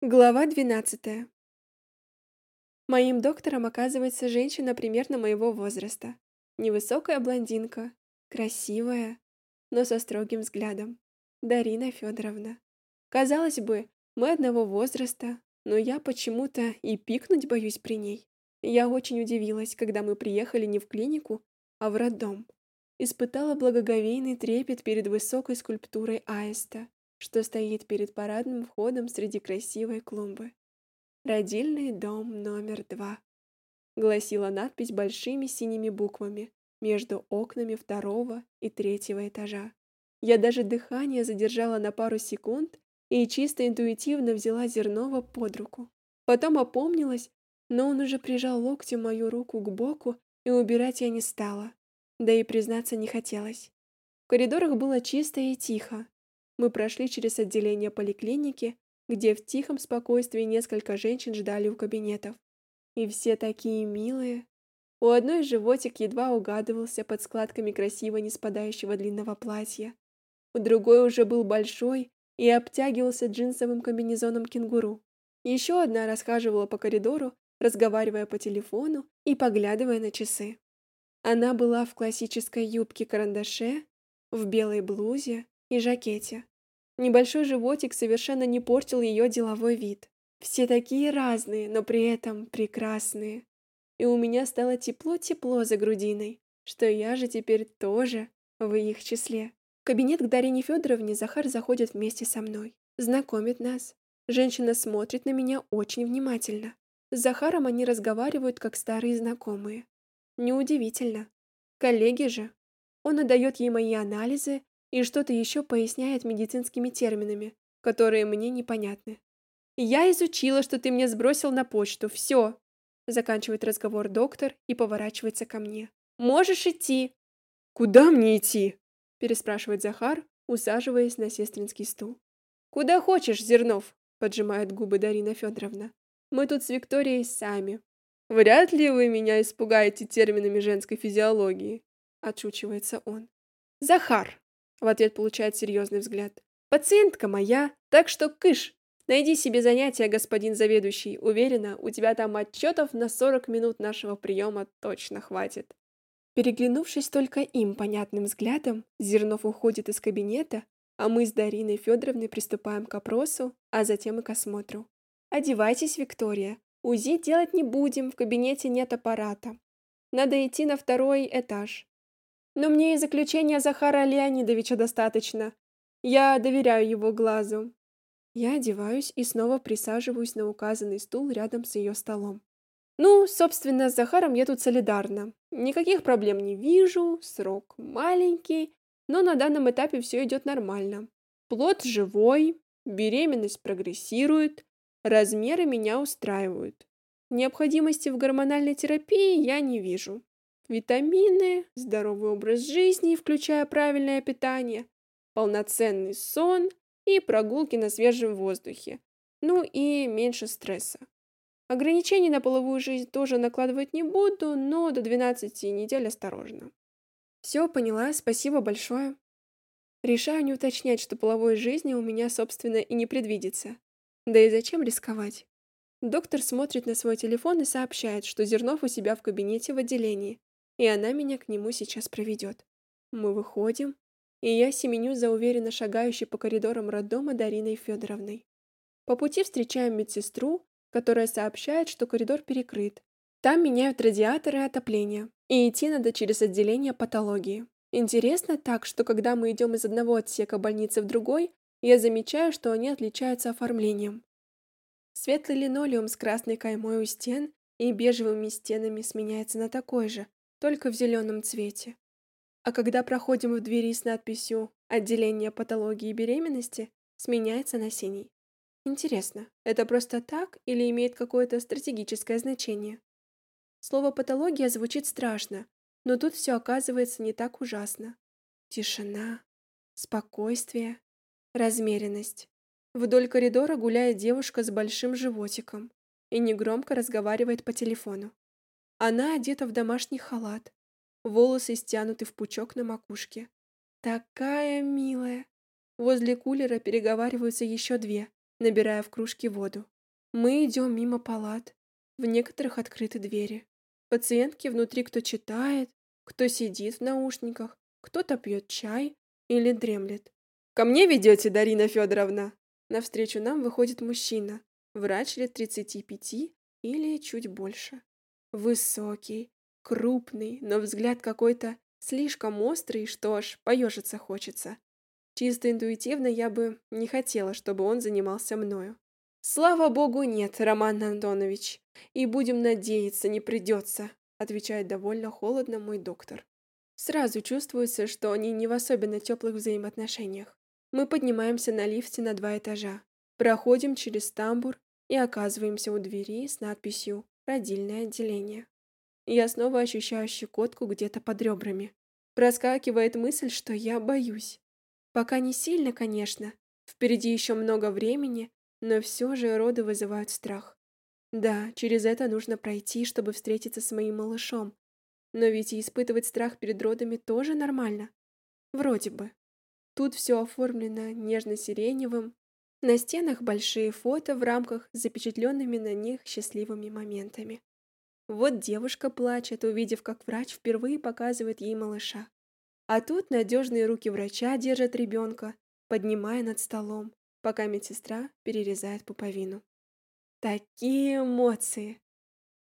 Глава 12. Моим доктором оказывается женщина примерно моего возраста. Невысокая блондинка, красивая, но со строгим взглядом. Дарина Федоровна. Казалось бы, мы одного возраста, но я почему-то и пикнуть боюсь при ней. Я очень удивилась, когда мы приехали не в клинику, а в роддом. Испытала благоговейный трепет перед высокой скульптурой аиста, что стоит перед парадным входом среди красивой клумбы. «Родильный дом номер два», — гласила надпись большими синими буквами между окнами второго и третьего этажа. Я даже дыхание задержала на пару секунд и чисто интуитивно взяла Зернова под руку. Потом опомнилась, но он уже прижал локтем мою руку к боку, и убирать я не стала. Да и признаться не хотелось. В коридорах было чисто и тихо, мы прошли через отделение поликлиники, где в тихом спокойствии несколько женщин ждали у кабинетов. И все такие милые. У одной животик едва угадывался под складками красиво не спадающего длинного платья. У другой уже был большой и обтягивался джинсовым комбинезоном кенгуру. Еще одна расхаживала по коридору, разговаривая по телефону и поглядывая на часы. Она была в классической юбке-карандаше, в белой блузе и жакете. Небольшой животик совершенно не портил ее деловой вид. Все такие разные, но при этом прекрасные. И у меня стало тепло-тепло за грудиной, что я же теперь тоже в их числе. В кабинет к Дарине Федоровне Захар заходит вместе со мной. Знакомит нас. Женщина смотрит на меня очень внимательно. С Захаром они разговаривают, как старые знакомые. Неудивительно. Коллеги же. Он отдает ей мои анализы, и что-то еще поясняет медицинскими терминами, которые мне непонятны. «Я изучила, что ты мне сбросил на почту. Все!» Заканчивает разговор доктор и поворачивается ко мне. «Можешь идти!» «Куда мне идти?» Переспрашивает Захар, усаживаясь на сестринский стул. «Куда хочешь, Зернов!» Поджимает губы Дарина Федоровна. «Мы тут с Викторией сами. Вряд ли вы меня испугаете терминами женской физиологии!» Отшучивается он. «Захар!» В ответ получает серьезный взгляд. «Пациентка моя, так что кыш! Найди себе занятие, господин заведующий. Уверена, у тебя там отчетов на 40 минут нашего приема точно хватит». Переглянувшись только им понятным взглядом, Зернов уходит из кабинета, а мы с Дариной Федоровной приступаем к опросу, а затем и к осмотру. «Одевайтесь, Виктория. УЗИ делать не будем, в кабинете нет аппарата. Надо идти на второй этаж. Но мне и заключения Захара Леонидовича достаточно. Я доверяю его глазу. Я одеваюсь и снова присаживаюсь на указанный стул рядом с ее столом. Ну, собственно, с Захаром я тут солидарна. Никаких проблем не вижу, срок маленький, но на данном этапе все идет нормально. Плод живой, беременность прогрессирует, размеры меня устраивают. Необходимости в гормональной терапии я не вижу витамины, здоровый образ жизни, включая правильное питание, полноценный сон и прогулки на свежем воздухе. Ну и меньше стресса. Ограничений на половую жизнь тоже накладывать не буду, но до 12 недель осторожно. Все, поняла, спасибо большое. Решаю не уточнять, что половой жизни у меня, собственно, и не предвидится. Да и зачем рисковать? Доктор смотрит на свой телефон и сообщает, что Зернов у себя в кабинете в отделении и она меня к нему сейчас проведет. Мы выходим, и я семеню за уверенно шагающей по коридорам роддома Дариной Федоровной. По пути встречаем медсестру, которая сообщает, что коридор перекрыт. Там меняют радиаторы и отопление, и идти надо через отделение патологии. Интересно так, что когда мы идем из одного отсека больницы в другой, я замечаю, что они отличаются оформлением. Светлый линолеум с красной каймой у стен и бежевыми стенами сменяется на такой же, только в зеленом цвете. А когда проходим в двери с надписью «Отделение патологии беременности», сменяется на синий. Интересно, это просто так или имеет какое-то стратегическое значение? Слово «патология» звучит страшно, но тут все оказывается не так ужасно. Тишина, спокойствие, размеренность. Вдоль коридора гуляет девушка с большим животиком и негромко разговаривает по телефону. Она одета в домашний халат, волосы стянуты в пучок на макушке. Такая милая. Возле кулера переговариваются еще две. набирая в кружки воду. Мы идем мимо палат. В некоторых открыты двери. Пациентки внутри кто читает, кто сидит в наушниках, кто-то пьет чай или дремлет. «Ко мне ведете, Дарина Федоровна?» Навстречу нам выходит мужчина, врач лет 35 или чуть больше. Высокий, крупный, но взгляд какой-то слишком острый, что аж поежиться хочется. Чисто интуитивно я бы не хотела, чтобы он занимался мною. «Слава богу, нет, Роман Антонович, и будем надеяться, не придется», отвечает довольно холодно мой доктор. Сразу чувствуется, что они не в особенно теплых взаимоотношениях. Мы поднимаемся на лифте на два этажа, проходим через тамбур и оказываемся у двери с надписью «Родильное отделение». Я снова ощущаю щекотку где-то под ребрами. Проскакивает мысль, что я боюсь. Пока не сильно, конечно. Впереди еще много времени, но все же роды вызывают страх. Да, через это нужно пройти, чтобы встретиться с моим малышом. Но ведь и испытывать страх перед родами тоже нормально. Вроде бы. Тут все оформлено нежно-сиреневым. На стенах большие фото в рамках с запечатленными на них счастливыми моментами. Вот девушка плачет, увидев, как врач впервые показывает ей малыша. А тут надежные руки врача держат ребенка, поднимая над столом, пока медсестра перерезает пуповину. Такие эмоции!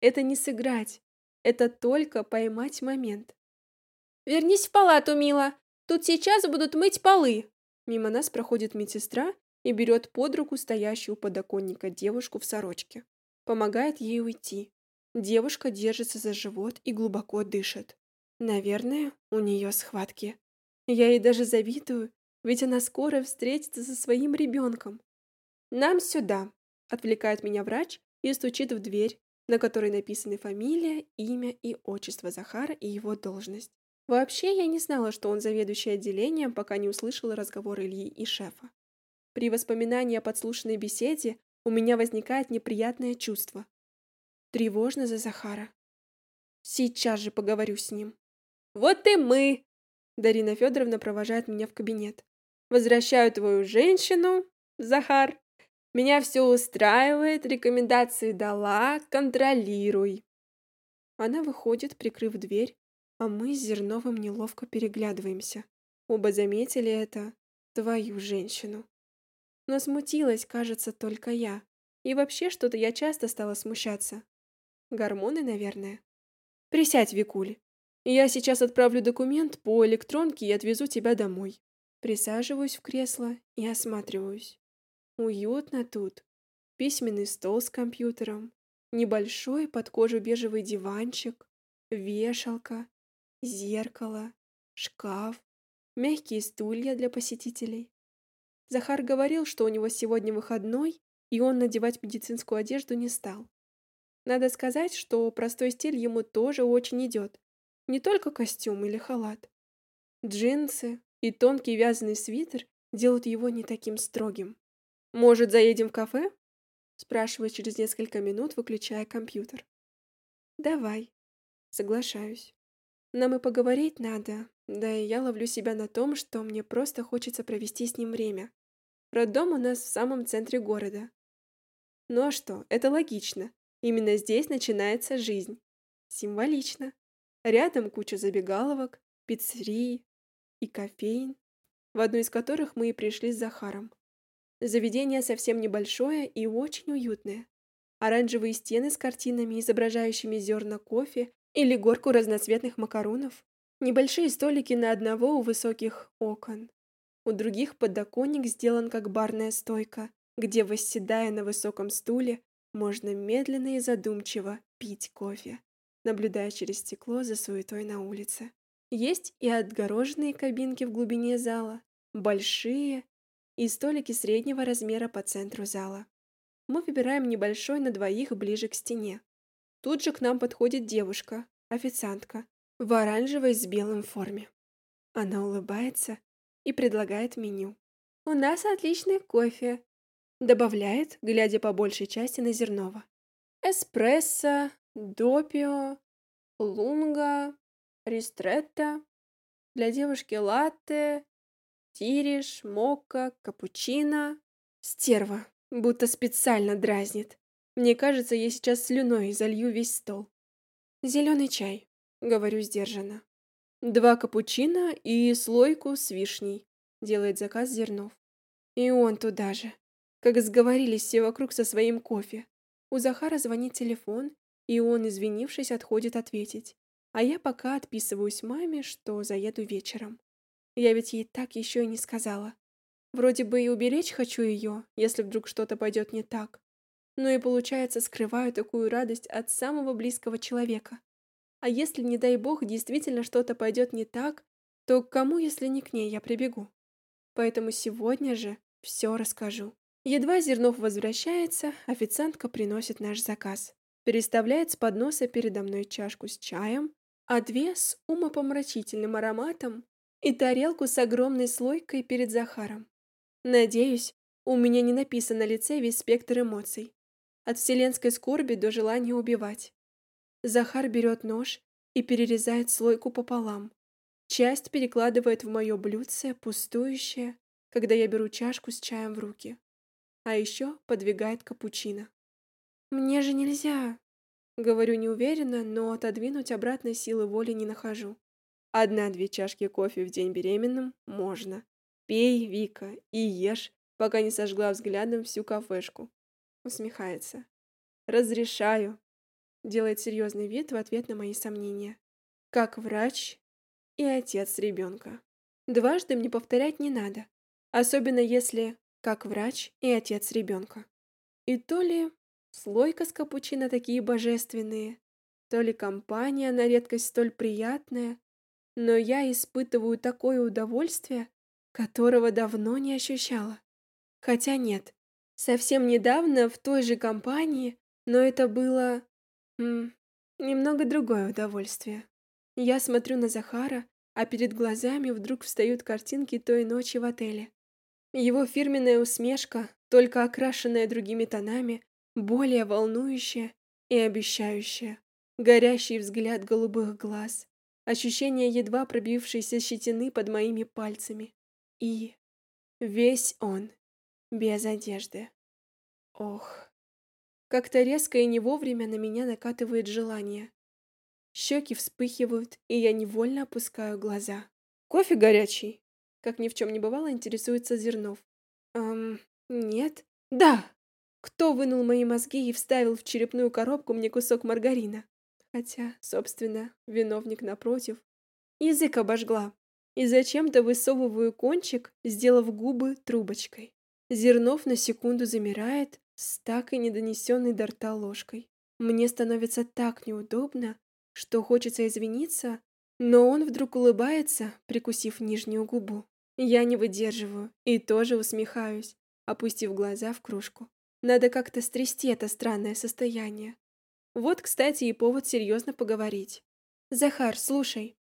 Это не сыграть, это только поймать момент. «Вернись в палату, Мила!» Тут сейчас будут мыть полы. Мимо нас проходит медсестра и берет под руку стоящую у подоконника девушку в сорочке. Помогает ей уйти. Девушка держится за живот и глубоко дышит. Наверное, у нее схватки. Я ей даже завидую, ведь она скоро встретится со своим ребенком. «Нам сюда», — отвлекает меня врач и стучит в дверь, на которой написаны фамилия, имя и отчество Захара и его должность. Вообще, я не знала, что он заведующий отделением, пока не услышала разговор Ильи и шефа. При воспоминании о подслушанной беседе у меня возникает неприятное чувство. Тревожно за Захара. Сейчас же поговорю с ним. Вот и мы! Дарина Федоровна провожает меня в кабинет. Возвращаю твою женщину, Захар. Меня все устраивает, рекомендации дала, контролируй. Она выходит, прикрыв дверь, а мы с Зерновым неловко переглядываемся. Оба заметили это, твою женщину. Но смутилась, кажется, только я. И вообще что-то я часто стала смущаться. Гормоны, наверное. Присядь, Викуль. Я сейчас отправлю документ по электронке и отвезу тебя домой. Присаживаюсь в кресло и осматриваюсь. Уютно тут. Письменный стол с компьютером, небольшой под кожу бежевый диванчик, вешалка, зеркало, шкаф, мягкие стулья для посетителей. Захар говорил, что у него сегодня выходной, и он надевать медицинскую одежду не стал. Надо сказать, что простой стиль ему тоже очень идет. Не только костюм или халат. Джинсы и тонкий вязаный свитер делают его не таким строгим. «Может, заедем в кафе?» спрашиваю через несколько минут, выключая компьютер. «Давай». Соглашаюсь. Нам и поговорить надо, да и я ловлю себя на том, что мне просто хочется провести с ним время. Роддом у нас в самом центре города. Ну а что, это логично. Именно здесь начинается жизнь. Символично. Рядом куча забегаловок, пиццерий и кофеин, в одну из которых мы и пришли с Захаром. Заведение совсем небольшое и очень уютное. Оранжевые стены с картинами, изображающими зерна кофе или горку разноцветных макарунов. Небольшие столики на одного у высоких окон. У других подоконник сделан как барная стойка, где, восседая на высоком стуле, можно медленно и задумчиво пить кофе, наблюдая через стекло за суетой на улице. Есть и отгороженные кабинки в глубине зала, большие, и столики среднего размера по центру зала. Мы выбираем небольшой на двоих ближе к стене. Тут же к нам подходит девушка, официантка, в оранжевой с белым форме. Она улыбается и предлагает меню. «У нас отличный кофе», — добавляет, глядя по большей части на Зернова. «Эспрессо, допио, лунга, ристретто, для девушки латте, тириш, мокко, капучино. Стерва, Будто специально дразнит. Мне кажется, я сейчас слюной залью весь стол. Зеленый чай, говорю сдержанно. Два капучино и слойку с вишней, делает заказ Зернов. И он туда же. Как сговорились все вокруг со своим кофе. У Захара звонит телефон, и он, извинившись, отходит ответить. А я пока отписываюсь маме, что заеду вечером. Я ведь ей так еще и не сказала. Вроде бы и уберечь хочу ее, если вдруг что-то пойдет не так. Но и получается, скрываю такую радость от самого близкого человека. А если, не дай бог, действительно что-то пойдет не так, то к кому, если не к ней, я прибегу? Поэтому сегодня же все расскажу. Едва Зернов возвращается, официантка приносит наш заказ. Переставляет с подноса передо мной чашку с чаем, а две с умопомрачительным ароматом и тарелку с огромной слойкой перед Захаром. Надеюсь, у меня не написан на лице весь спектр эмоций. От вселенской скорби до желания убивать. Захар берет нож и перерезает слойку пополам. Часть перекладывает в мое блюдце, пустующее, когда я беру чашку с чаем в руки. А еще подвигает капучино. «Мне же нельзя!» Говорю неуверенно, но отодвинуть обратной силы воли не нахожу. Одна-две чашки кофе в день беременным можно. Пей, Вика, и ешь, пока не сожгла взглядом всю кафешку. Усмехается. Разрешаю. Делает серьезный вид в ответ на мои сомнения. Как врач и отец ребенка. Дважды мне повторять не надо. Особенно если как врач и отец ребенка. И то ли слойка с капучино такие божественные, то ли компания на редкость столь приятная, но я испытываю такое удовольствие, которого давно не ощущала. Хотя нет, совсем недавно в той же компании, но это было... М, немного другое удовольствие. Я смотрю на Захара, а перед глазами вдруг встают картинки той ночи в отеле. Его фирменная усмешка, только окрашенная другими тонами, более волнующая и обещающая. Горящий взгляд голубых глаз, ощущение едва пробившейся щетины под моими пальцами. И весь он без одежды. Ох, как-то резко и не вовремя на меня накатывает желание. Щеки вспыхивают, и я невольно опускаю глаза. «Кофе горячий?» Как ни в чем не бывало, интересуется Зернов. «Эм, нет?» «Да!» Кто вынул мои мозги и вставил в черепную коробку мне кусок маргарина? Хотя, собственно, виновник напротив. Язык обожгла. И зачем-то высовываю кончик, сделав губы трубочкой. Зернов на секунду замирает с так и недонесенной до рта ложкой. Мне становится так неудобно, что хочется извиниться, но он вдруг улыбается, прикусив нижнюю губу. Я не выдерживаю и тоже усмехаюсь, опустив глаза в кружку. Надо как-то стрясти это странное состояние. Вот, кстати, и повод серьезно поговорить. Захар, слушай.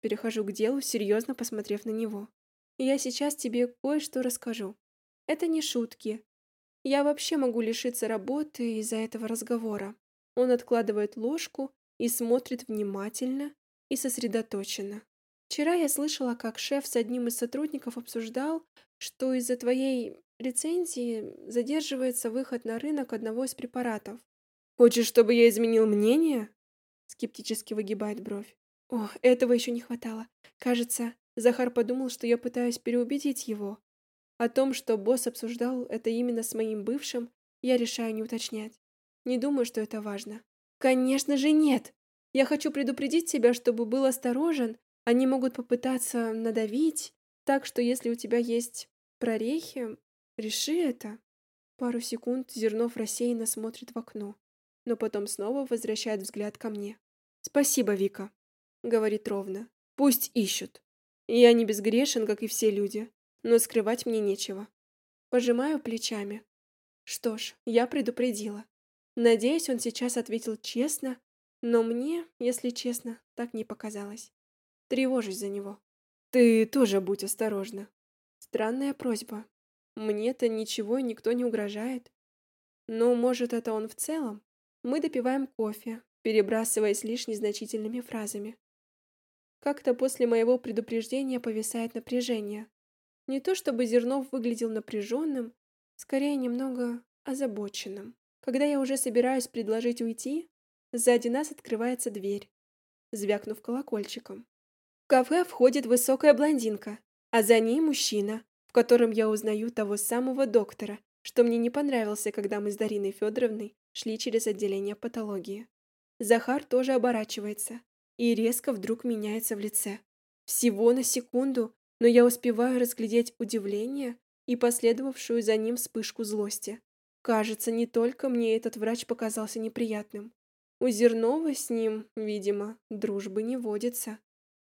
Перехожу к делу, серьезно посмотрев на него. Я сейчас тебе кое-что расскажу. Это не шутки. Я вообще могу лишиться работы из-за этого разговора. Он откладывает ложку и смотрит внимательно и сосредоточенно. Вчера я слышала, как шеф с одним из сотрудников обсуждал, что из-за твоей рецензии задерживается выход на рынок одного из препаратов. Хочешь, чтобы я изменил мнение? Скептически выгибает бровь. О, этого еще не хватало. Кажется, Захар подумал, что я пытаюсь переубедить его. О том, что босс обсуждал это именно с моим бывшим, я решаю не уточнять. Не думаю, что это важно. Конечно же нет. Я хочу предупредить тебя, чтобы был осторожен. Они могут попытаться надавить, так что если у тебя есть прорехи, реши это. Пару секунд Зернов рассеянно смотрит в окно но потом снова возвращает взгляд ко мне. «Спасибо, Вика», — говорит ровно. «Пусть ищут. Я не безгрешен, как и все люди, но скрывать мне нечего». Пожимаю плечами. Что ж, я предупредила. Надеюсь, он сейчас ответил честно, но мне, если честно, так не показалось. Тревожусь за него. Ты тоже будь осторожна. Странная просьба. Мне-то ничего и никто не угрожает. Но, может, это он в целом? Мы допиваем кофе, перебрасываясь лишь незначительными фразами. Как-то после моего предупреждения повисает напряжение. Не то чтобы Зернов выглядел напряженным, скорее немного озабоченным. Когда я уже собираюсь предложить уйти, сзади нас открывается дверь, звякнув колокольчиком. В кафе входит высокая блондинка, а за ней мужчина, в котором я узнаю того самого доктора, что мне не понравился, когда мы с Дариной Федоровной шли через отделение патологии. Захар тоже оборачивается и резко вдруг меняется в лице. Всего на секунду, но я успеваю разглядеть удивление и последовавшую за ним вспышку злости. Кажется, не только мне этот врач показался неприятным. У Зернова с ним, видимо, дружбы не водится.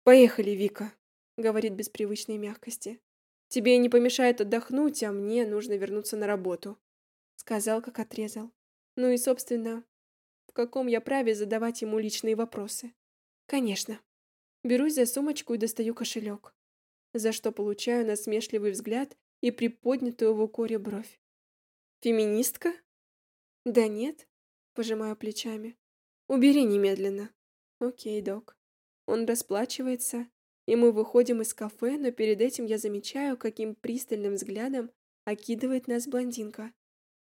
«Поехали, Вика», — говорит без привычной мягкости. «Тебе не помешает отдохнуть, а мне нужно вернуться на работу», — сказал, как отрезал. Ну и, собственно, в каком я праве задавать ему личные вопросы? Конечно. Берусь за сумочку и достаю кошелек, за что получаю насмешливый взгляд и приподнятую в укоре бровь. Феминистка? Да нет, пожимаю плечами. Убери немедленно. Окей, док. Он расплачивается, и мы выходим из кафе, но перед этим я замечаю, каким пристальным взглядом окидывает нас блондинка,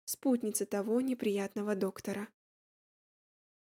спутница того неприятного доктора.